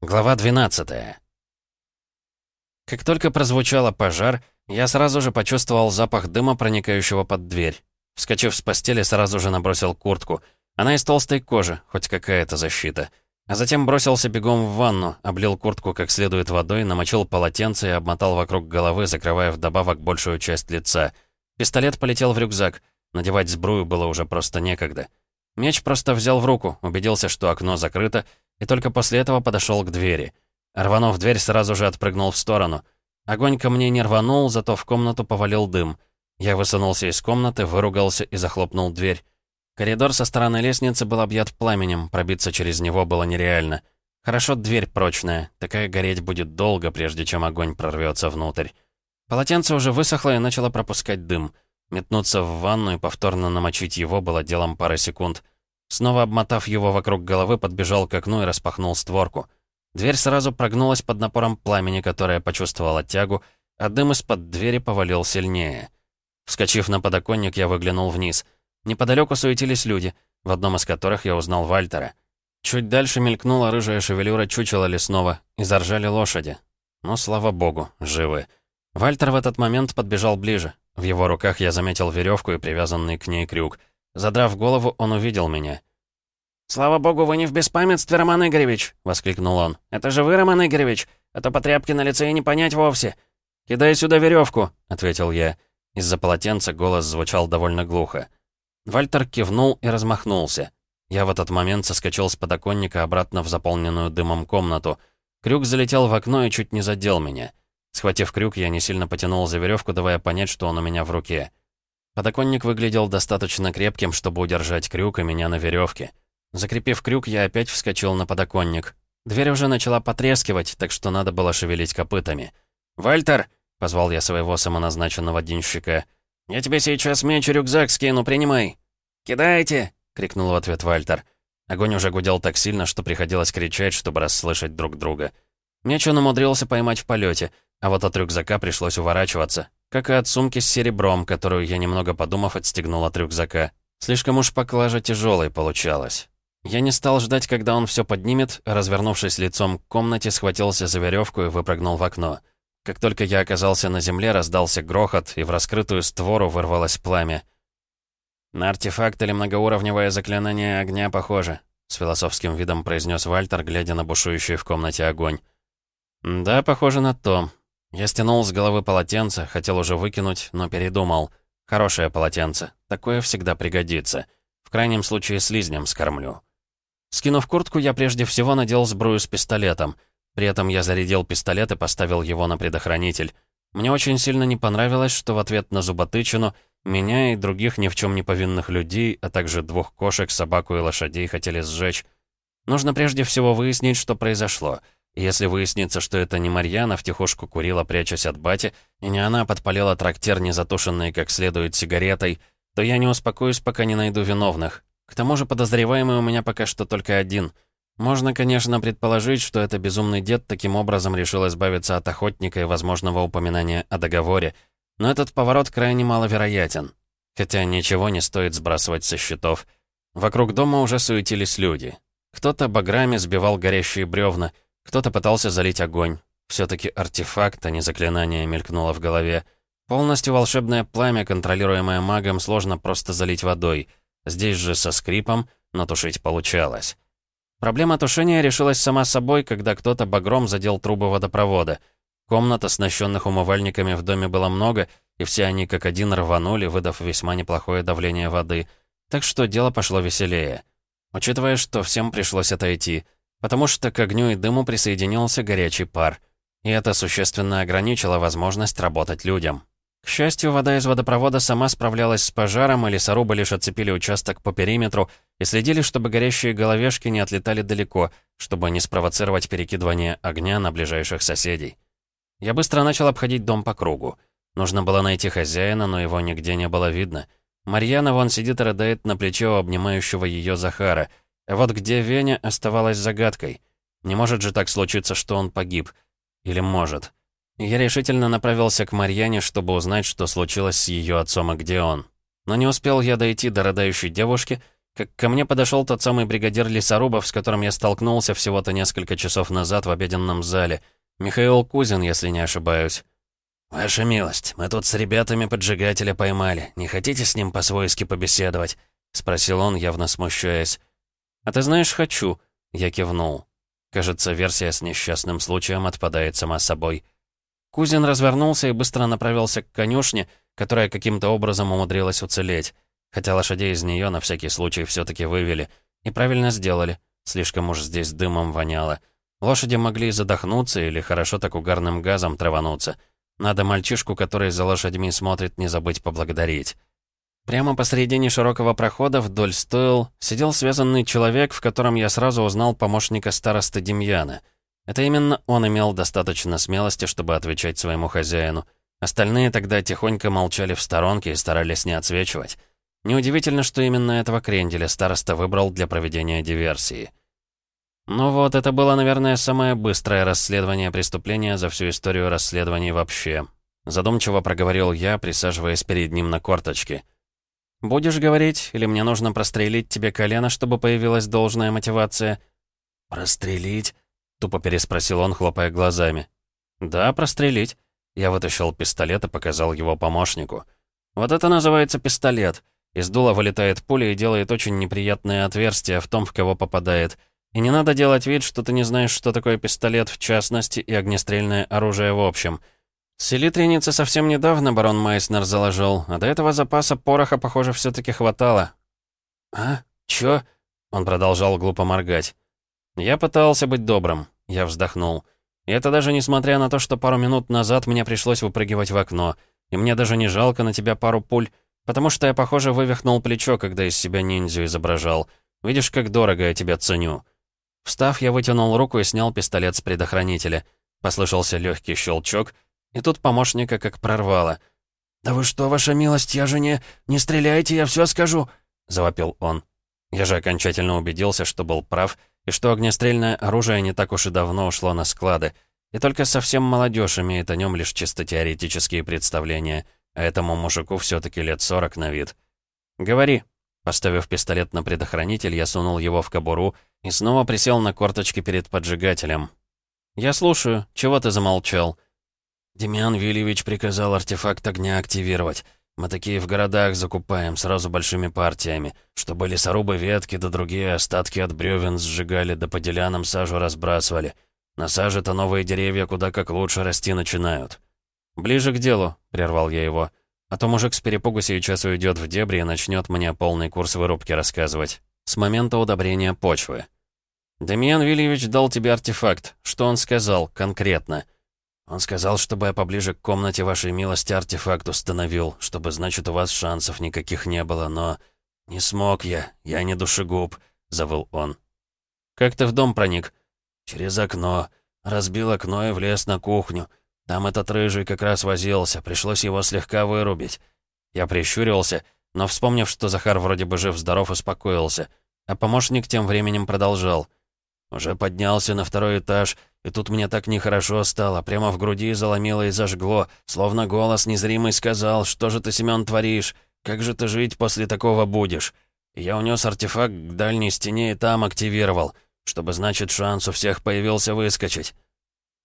Глава 12 Как только прозвучало пожар, я сразу же почувствовал запах дыма, проникающего под дверь. Вскочив с постели, сразу же набросил куртку. Она из толстой кожи, хоть какая-то защита. А затем бросился бегом в ванну, облил куртку как следует водой, намочил полотенце и обмотал вокруг головы, закрывая вдобавок большую часть лица. Пистолет полетел в рюкзак. Надевать сбрую было уже просто некогда. Меч просто взял в руку, убедился, что окно закрыто, и только после этого подошел к двери. Рванув дверь, сразу же отпрыгнул в сторону. Огонь ко мне не рванул, зато в комнату повалил дым. Я высунулся из комнаты, выругался и захлопнул дверь. Коридор со стороны лестницы был объят пламенем, пробиться через него было нереально. Хорошо дверь прочная, такая гореть будет долго, прежде чем огонь прорвется внутрь. Полотенце уже высохло и начало пропускать дым. Метнуться в ванну и повторно намочить его было делом пары секунд. Снова обмотав его вокруг головы, подбежал к окну и распахнул створку. Дверь сразу прогнулась под напором пламени, которое почувствовало тягу, а дым из-под двери повалил сильнее. Вскочив на подоконник, я выглянул вниз. Неподалеку суетились люди, в одном из которых я узнал Вальтера. Чуть дальше мелькнула рыжая шевелюра чучела лесного, и заржали лошади. Но, слава богу, живы. Вальтер в этот момент подбежал ближе. В его руках я заметил веревку и привязанный к ней крюк. Задрав голову, он увидел меня. «Слава богу, вы не в беспамятстве, Роман Игоревич!» — воскликнул он. «Это же вы, Роман Игоревич? А то по тряпке на лице и не понять вовсе!» «Кидай сюда веревку!» — ответил я. Из-за полотенца голос звучал довольно глухо. Вальтер кивнул и размахнулся. Я в этот момент соскочил с подоконника обратно в заполненную дымом комнату. Крюк залетел в окно и чуть не задел меня. Схватив крюк, я не сильно потянул за веревку, давая понять, что он у меня в руке. Подоконник выглядел достаточно крепким, чтобы удержать крюк и меня на веревке. Закрепив крюк, я опять вскочил на подоконник. Дверь уже начала потрескивать, так что надо было шевелить копытами. «Вальтер!» — позвал я своего самоназначенного денщика. «Я тебе сейчас меч и рюкзак скину, принимай!» «Кидайте!» — крикнул в ответ Вальтер. Огонь уже гудел так сильно, что приходилось кричать, чтобы расслышать друг друга. Меч он умудрился поймать в полете, а вот от рюкзака пришлось уворачиваться, как и от сумки с серебром, которую я, немного подумав, отстегнул от рюкзака. Слишком уж поклажа тяжелой получалась. Я не стал ждать, когда он все поднимет, развернувшись лицом к комнате, схватился за веревку и выпрыгнул в окно. Как только я оказался на земле, раздался грохот, и в раскрытую створу вырвалось пламя. «На артефакт или многоуровневое заклинание огня похоже», с философским видом произнес Вальтер, глядя на бушующий в комнате огонь. «Да, похоже на то. Я стянул с головы полотенце, хотел уже выкинуть, но передумал. Хорошее полотенце. Такое всегда пригодится. В крайнем случае слизнем скормлю». Скинув куртку, я прежде всего надел сбрую с пистолетом. При этом я зарядил пистолет и поставил его на предохранитель. Мне очень сильно не понравилось, что в ответ на зуботычину меня и других ни в чем не повинных людей, а также двух кошек, собаку и лошадей хотели сжечь. Нужно прежде всего выяснить, что произошло. Если выяснится, что это не Марьяна втихушку курила, прячась от бати, и не она подпалила трактир, не затушенный как следует сигаретой, то я не успокоюсь, пока не найду виновных. К тому же подозреваемый у меня пока что только один. Можно, конечно, предположить, что это безумный дед таким образом решил избавиться от охотника и возможного упоминания о договоре, но этот поворот крайне маловероятен. Хотя ничего не стоит сбрасывать со счетов. Вокруг дома уже суетились люди. Кто-то баграми сбивал горящие бревна, кто-то пытался залить огонь. Все-таки артефакт, а не заклинание, мелькнуло в голове. Полностью волшебное пламя, контролируемое магом, сложно просто залить водой — Здесь же со скрипом, но тушить получалось. Проблема тушения решилась сама собой, когда кто-то багром задел трубы водопровода. Комнат, оснащенных умывальниками в доме было много, и все они как один рванули, выдав весьма неплохое давление воды. Так что дело пошло веселее. Учитывая, что всем пришлось отойти, потому что к огню и дыму присоединился горячий пар. И это существенно ограничило возможность работать людям. К счастью, вода из водопровода сама справлялась с пожаром, и лесорубы лишь оцепили участок по периметру и следили, чтобы горящие головешки не отлетали далеко, чтобы не спровоцировать перекидывание огня на ближайших соседей. Я быстро начал обходить дом по кругу. Нужно было найти хозяина, но его нигде не было видно. Марьяна вон сидит и рыдает на плече у обнимающего ее Захара. Вот где Веня оставалась загадкой. Не может же так случиться, что он погиб. Или может. Я решительно направился к Марьяне, чтобы узнать, что случилось с ее отцом и где он. Но не успел я дойти до рыдающей девушки, как ко мне подошел тот самый бригадир лесорубов, с которым я столкнулся всего-то несколько часов назад в обеденном зале. Михаил Кузин, если не ошибаюсь. «Ваша милость, мы тут с ребятами поджигателя поймали. Не хотите с ним по-свойски побеседовать?» — спросил он, явно смущаясь. «А ты знаешь, хочу», — я кивнул. Кажется, версия с несчастным случаем отпадает сама собой. Кузин развернулся и быстро направился к конюшне, которая каким-то образом умудрилась уцелеть. Хотя лошадей из нее на всякий случай все-таки вывели. И правильно сделали. Слишком уж здесь дымом воняло. Лошади могли задохнуться или хорошо так угарным газом травануться. Надо мальчишку, который за лошадьми смотрит, не забыть поблагодарить. Прямо посредине широкого прохода вдоль стойл сидел связанный человек, в котором я сразу узнал помощника старосты Демьяна. Это именно он имел достаточно смелости, чтобы отвечать своему хозяину. Остальные тогда тихонько молчали в сторонке и старались не отсвечивать. Неудивительно, что именно этого кренделя староста выбрал для проведения диверсии. Ну вот, это было, наверное, самое быстрое расследование преступления за всю историю расследований вообще. Задумчиво проговорил я, присаживаясь перед ним на корточки. «Будешь говорить, или мне нужно прострелить тебе колено, чтобы появилась должная мотивация?» «Прострелить?» — тупо переспросил он, хлопая глазами. «Да, прострелить». Я вытащил пистолет и показал его помощнику. «Вот это называется пистолет. Из дула вылетает пуля и делает очень неприятное отверстие в том, в кого попадает. И не надо делать вид, что ты не знаешь, что такое пистолет в частности и огнестрельное оружие в общем. Селитреницы совсем недавно барон Майснер заложил, а до этого запаса пороха, похоже, все таки хватало. «А? Чё?» Он продолжал глупо моргать. Я пытался быть добрым. Я вздохнул. И это даже несмотря на то, что пару минут назад мне пришлось выпрыгивать в окно. И мне даже не жалко на тебя пару пуль, потому что я, похоже, вывихнул плечо, когда из себя ниндзю изображал. Видишь, как дорого я тебя ценю. Встав, я вытянул руку и снял пистолет с предохранителя. Послышался легкий щелчок, и тут помощника как прорвало. «Да вы что, ваша милость, я же не... Не стреляйте, я все скажу!» — завопил он. Я же окончательно убедился, что был прав, и что огнестрельное оружие не так уж и давно ушло на склады, и только совсем молодежь имеет о нем лишь чисто теоретические представления, а этому мужику все таки лет сорок на вид. «Говори», Поставив пистолет на предохранитель, я сунул его в кобуру и снова присел на корточки перед поджигателем. «Я слушаю. Чего ты замолчал?» «Демьян Вильевич приказал артефакт огня активировать. Мы такие в городах закупаем, сразу большими партиями, чтобы лесорубы ветки да другие остатки от бревен сжигали да по делянам сажу разбрасывали. На саже-то новые деревья куда как лучше расти начинают». «Ближе к делу», — прервал я его. А то мужик с перепугу сейчас уйдет в дебри и начнет мне полный курс вырубки рассказывать. С момента удобрения почвы. «Демьян Вильевич дал тебе артефакт. Что он сказал конкретно?» «Он сказал, чтобы я поближе к комнате вашей милости артефакт установил, чтобы, значит, у вас шансов никаких не было, но... Не смог я, я не душегуб», — завыл он. «Как ты в дом проник?» «Через окно. Разбил окно и влез на кухню. Там этот рыжий как раз возился, пришлось его слегка вырубить. Я прищурился, но, вспомнив, что Захар вроде бы жив-здоров, успокоился. А помощник тем временем продолжал. Уже поднялся на второй этаж, и тут мне так нехорошо стало, прямо в груди заломило и зажгло, словно голос незримый сказал, «Что же ты, Семён, творишь? Как же ты жить после такого будешь?» я унес артефакт к дальней стене и там активировал, чтобы, значит, шанс у всех появился выскочить.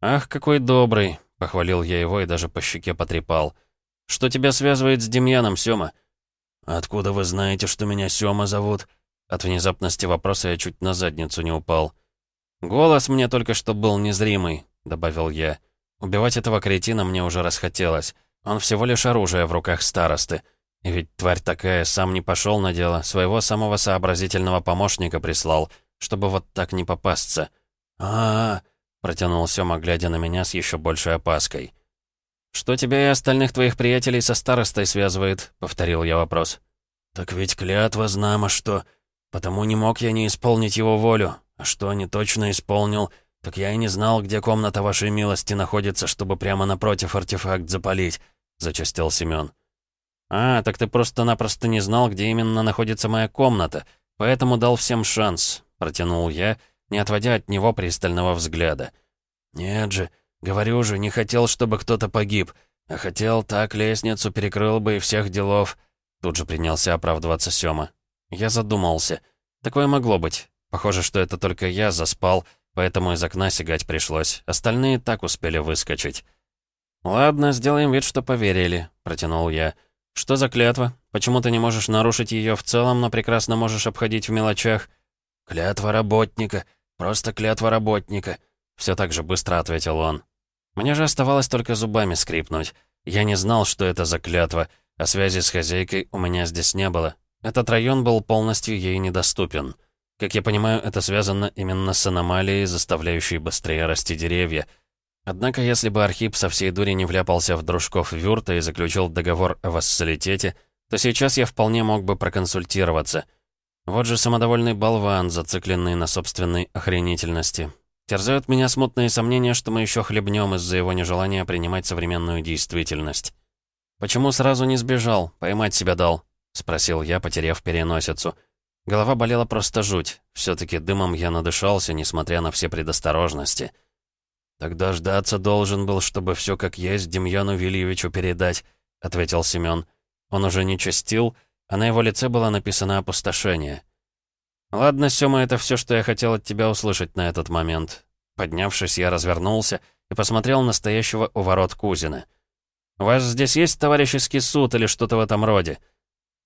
«Ах, какой добрый!» Похвалил я его и даже по щеке потрепал. «Что тебя связывает с Демьяном, Сёма?» «Откуда вы знаете, что меня Сёма зовут?» От внезапности вопроса я чуть на задницу не упал. «Голос мне только что был незримый», — добавил я. «Убивать этого кретина мне уже расхотелось. Он всего лишь оружие в руках старосты. И ведь тварь такая, сам не пошел на дело, своего самого сообразительного помощника прислал, чтобы вот так не попасться». «А-а-а!» Протянул Сёма, глядя на меня с еще большей опаской. «Что тебя и остальных твоих приятелей со старостой связывает?» — повторил я вопрос. «Так ведь клятва знамо что. Потому не мог я не исполнить его волю. А что не точно исполнил, так я и не знал, где комната вашей милости находится, чтобы прямо напротив артефакт запалить», — зачастил Семён. «А, так ты просто-напросто не знал, где именно находится моя комната, поэтому дал всем шанс», — протянул я, — не отводя от него пристального взгляда. «Нет же, говорю же, не хотел, чтобы кто-то погиб, а хотел, так лестницу перекрыл бы и всех делов». Тут же принялся оправдываться Сёма. Я задумался. Такое могло быть. Похоже, что это только я заспал, поэтому из окна сигать пришлось. Остальные так успели выскочить. «Ладно, сделаем вид, что поверили», — протянул я. «Что за клятва? Почему ты не можешь нарушить ее в целом, но прекрасно можешь обходить в мелочах?» «Клятва работника. Просто клятва работника», — все так же быстро ответил он. Мне же оставалось только зубами скрипнуть. Я не знал, что это за клятва, а связи с хозяйкой у меня здесь не было. Этот район был полностью ей недоступен. Как я понимаю, это связано именно с аномалией, заставляющей быстрее расти деревья. Однако, если бы Архип со всей дури не вляпался в дружков Вюрта и заключил договор о вассалитете, то сейчас я вполне мог бы проконсультироваться. Вот же самодовольный болван, зацикленный на собственной охренительности. Терзают меня смутные сомнения, что мы еще хлебнем из-за его нежелания принимать современную действительность. «Почему сразу не сбежал? Поймать себя дал?» — спросил я, потеряв переносицу. Голова болела просто жуть. все таки дымом я надышался, несмотря на все предосторожности. «Тогда ждаться должен был, чтобы все как есть Демьяну Вильевичу передать», — ответил Семен. Он уже не частил, а на его лице было написано опустошение. «Ладно, Сёма, это все, что я хотел от тебя услышать на этот момент». Поднявшись, я развернулся и посмотрел на стоящего у ворот Кузина. «У вас здесь есть товарищеский суд или что-то в этом роде?»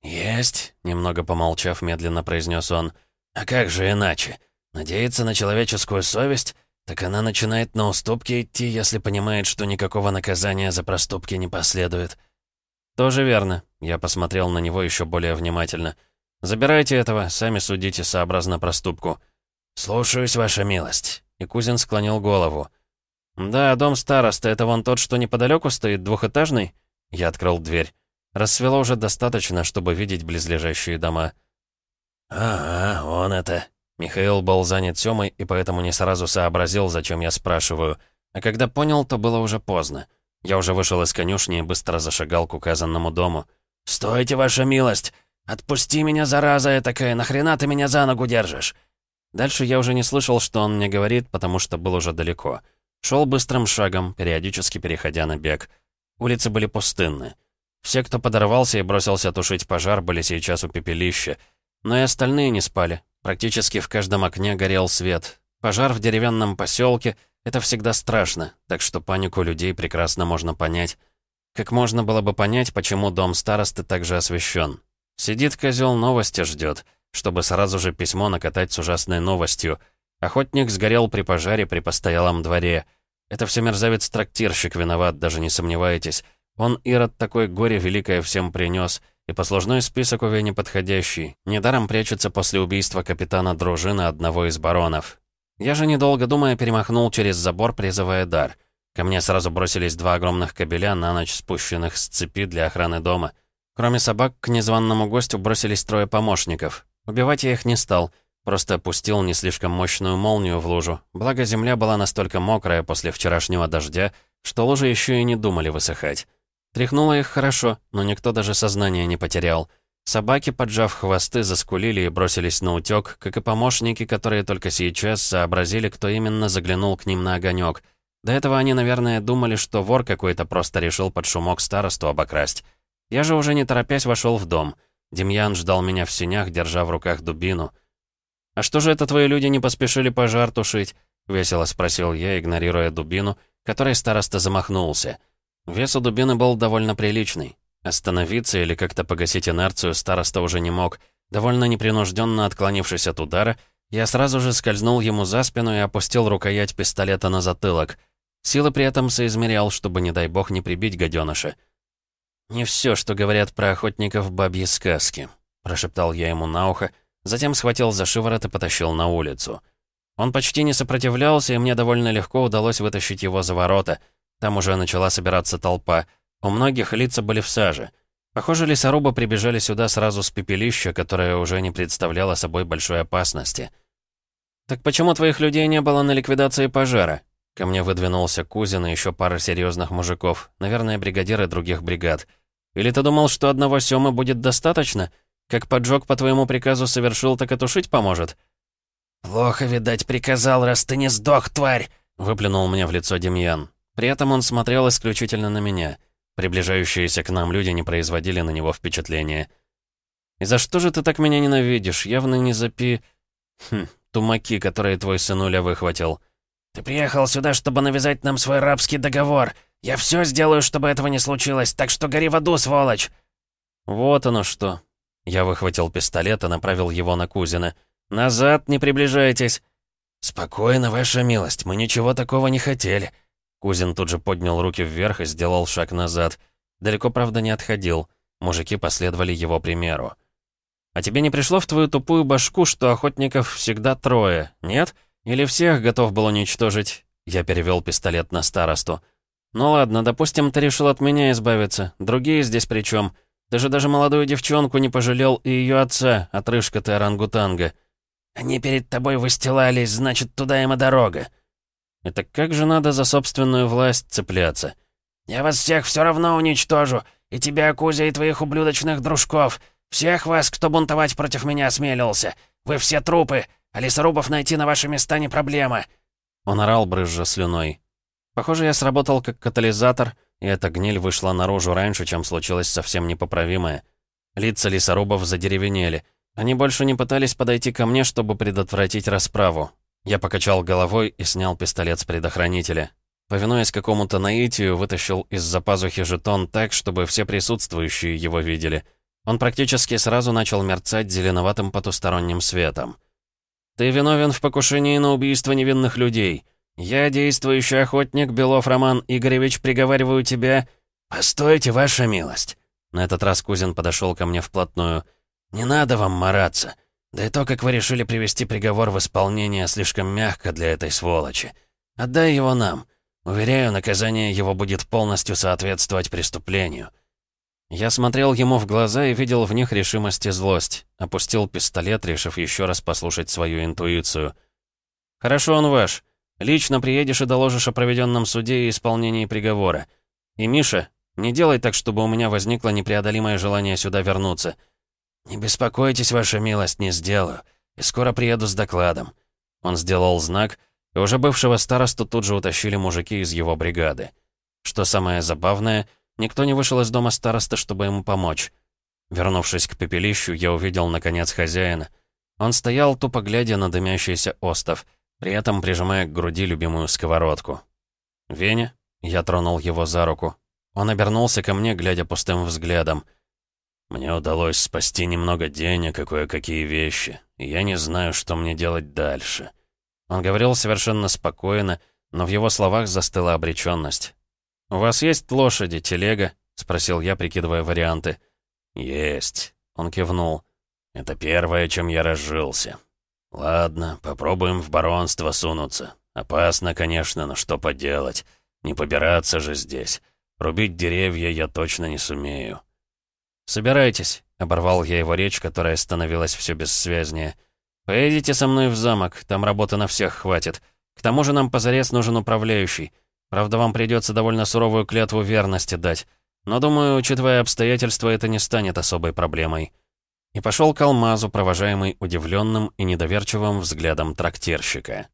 «Есть», — немного помолчав, медленно произнес он. «А как же иначе? Надеяться на человеческую совесть? Так она начинает на уступки идти, если понимает, что никакого наказания за проступки не последует». «Тоже верно», — я посмотрел на него еще более внимательно. «Забирайте этого, сами судите сообразно проступку». «Слушаюсь, ваша милость», — и Кузин склонил голову. «Да, дом староста, это вон тот, что неподалеку стоит, двухэтажный?» Я открыл дверь. Рассвело уже достаточно, чтобы видеть близлежащие дома. «Ага, он это...» Михаил был занят Тёмой и поэтому не сразу сообразил, зачем я спрашиваю. А когда понял, то было уже поздно. Я уже вышел из конюшни и быстро зашагал к указанному дому. «Стойте, ваша милость! Отпусти меня, зараза такая! Нахрена ты меня за ногу держишь?» Дальше я уже не слышал, что он мне говорит, потому что был уже далеко. Шел быстрым шагом, периодически переходя на бег. Улицы были пустынны. Все, кто подорвался и бросился тушить пожар, были сейчас у пепелища. Но и остальные не спали. Практически в каждом окне горел свет. Пожар в деревянном поселке — это всегда страшно, так что панику людей прекрасно можно понять. Как можно было бы понять, почему дом старосты также освещен? Сидит козел новости ждет, чтобы сразу же письмо накатать с ужасной новостью. Охотник сгорел при пожаре при постоялом дворе. Это все мерзавец-трактирщик виноват, даже не сомневайтесь. Он, Ирод, такой горе великое всем принес, и послужной список уве неподходящий. Недаром прячется после убийства капитана дружины одного из баронов. Я же, недолго думая, перемахнул через забор, призывая дар. Ко мне сразу бросились два огромных кобеля, на ночь спущенных с цепи для охраны дома. Кроме собак, к незваному гостю бросились трое помощников. Убивать я их не стал, просто опустил не слишком мощную молнию в лужу. Благо, земля была настолько мокрая после вчерашнего дождя, что лужи еще и не думали высыхать. Тряхнуло их хорошо, но никто даже сознания не потерял. Собаки, поджав хвосты, заскулили и бросились на утёк, как и помощники, которые только сейчас сообразили, кто именно заглянул к ним на огонек. До этого они, наверное, думали, что вор какой-то просто решил под шумок старосту обокрасть. Я же уже не торопясь вошел в дом. Демьян ждал меня в сенях, держа в руках дубину. «А что же это твои люди не поспешили пожар тушить?» — весело спросил я, игнорируя дубину, которой староста замахнулся. Вес у дубины был довольно приличный. Остановиться или как-то погасить инерцию староста уже не мог. Довольно непринужденно отклонившись от удара, я сразу же скользнул ему за спину и опустил рукоять пистолета на затылок. Силы при этом соизмерял, чтобы, не дай бог, не прибить гаденыша. «Не все, что говорят про охотников бабьи сказки», — прошептал я ему на ухо, затем схватил за шиворот и потащил на улицу. Он почти не сопротивлялся, и мне довольно легко удалось вытащить его за ворота — там уже начала собираться толпа. У многих лица были в саже. Похоже, лесорубы прибежали сюда сразу с пепелища, которое уже не представляло собой большой опасности. «Так почему твоих людей не было на ликвидации пожара?» Ко мне выдвинулся Кузин и еще пара серьезных мужиков, наверное, бригадиры других бригад. «Или ты думал, что одного Сёмы будет достаточно? Как поджог по твоему приказу совершил, так и тушить поможет?» «Плохо, видать, приказал, раз ты не сдох, тварь!» — выплюнул мне в лицо Демьян. При этом он смотрел исключительно на меня. Приближающиеся к нам люди не производили на него впечатления. И за что же ты так меня ненавидишь? Явно не за пи... Хм, тумаки, которые твой сынуля выхватил. Ты приехал сюда, чтобы навязать нам свой рабский договор. Я все сделаю, чтобы этого не случилось, так что гори в аду, сволочь!» «Вот оно что!» Я выхватил пистолет и направил его на Кузина. «Назад, не приближайтесь!» «Спокойно, ваша милость, мы ничего такого не хотели!» Кузин тут же поднял руки вверх и сделал шаг назад. Далеко, правда, не отходил. Мужики последовали его примеру. «А тебе не пришло в твою тупую башку, что охотников всегда трое, нет? Или всех готов был уничтожить?» Я перевел пистолет на старосту. «Ну ладно, допустим, ты решил от меня избавиться. Другие здесь при чем? Ты же даже молодую девчонку не пожалел и ее отца, отрыжка ты орангутанга». «Они перед тобой выстилались, значит, туда им и дорога». «Это как же надо за собственную власть цепляться?» «Я вас всех все равно уничтожу, и тебя, Кузя, и твоих ублюдочных дружков. Всех вас, кто бунтовать против меня осмелился. Вы все трупы, а лесорубов найти на ваши места не проблема». Он орал, брызжа слюной. Похоже, я сработал как катализатор, и эта гниль вышла наружу раньше, чем случилось совсем непоправимое. Лица лесорубов задеревенели. Они больше не пытались подойти ко мне, чтобы предотвратить расправу. Я покачал головой и снял пистолет с предохранителя. Повинуясь какому-то наитию, вытащил из-за пазухи жетон так, чтобы все присутствующие его видели. Он практически сразу начал мерцать зеленоватым потусторонним светом. «Ты виновен в покушении на убийство невинных людей. «Я, действующий охотник, Белов Роман Игоревич, приговариваю тебя...» «Постойте, ваша милость!» На этот раз Кузин подошел ко мне вплотную. «Не надо вам мараться. Да и то, как вы решили привести приговор в исполнение, слишком мягко для этой сволочи. Отдай его нам. Уверяю, наказание его будет полностью соответствовать преступлению». Я смотрел ему в глаза и видел в них решимость и злость. Опустил пистолет, решив еще раз послушать свою интуицию. «Хорошо, он ваш. Лично приедешь и доложишь о проведенном суде и исполнении приговора. И, Миша, не делай так, чтобы у меня возникло непреодолимое желание сюда вернуться. Не беспокойтесь, ваша милость, не сделаю. И скоро приеду с докладом. Он сделал знак, и уже бывшего старосту тут же утащили мужики из его бригады. Что самое забавное, никто не вышел из дома староста, чтобы ему помочь. Вернувшись к пепелищу, я увидел, наконец, хозяина. Он стоял, тупо глядя на дымящийся остов — при этом прижимая к груди любимую сковородку. «Веня?» — я тронул его за руку. Он обернулся ко мне, глядя пустым взглядом. «Мне удалось спасти немного денег и кое-какие вещи, и я не знаю, что мне делать дальше». Он говорил совершенно спокойно, но в его словах застыла обреченность. «У вас есть лошади, телега?» — спросил я, прикидывая варианты. «Есть», — он кивнул. «Это первое, чем я разжился. «Ладно, попробуем в баронство сунуться. Опасно, конечно, но что поделать. Не побираться же здесь. Рубить деревья я точно не сумею». «Собирайтесь», — оборвал я его речь, которая становилась все бессвязнее. «Поедете со мной в замок, там работы на всех хватит. К тому же нам позарез нужен управляющий. Правда, вам придется довольно суровую клятву верности дать. Но, думаю, учитывая обстоятельства, это не станет особой проблемой» и пошел к алмазу, провожаемый удивленным и недоверчивым взглядом трактирщика.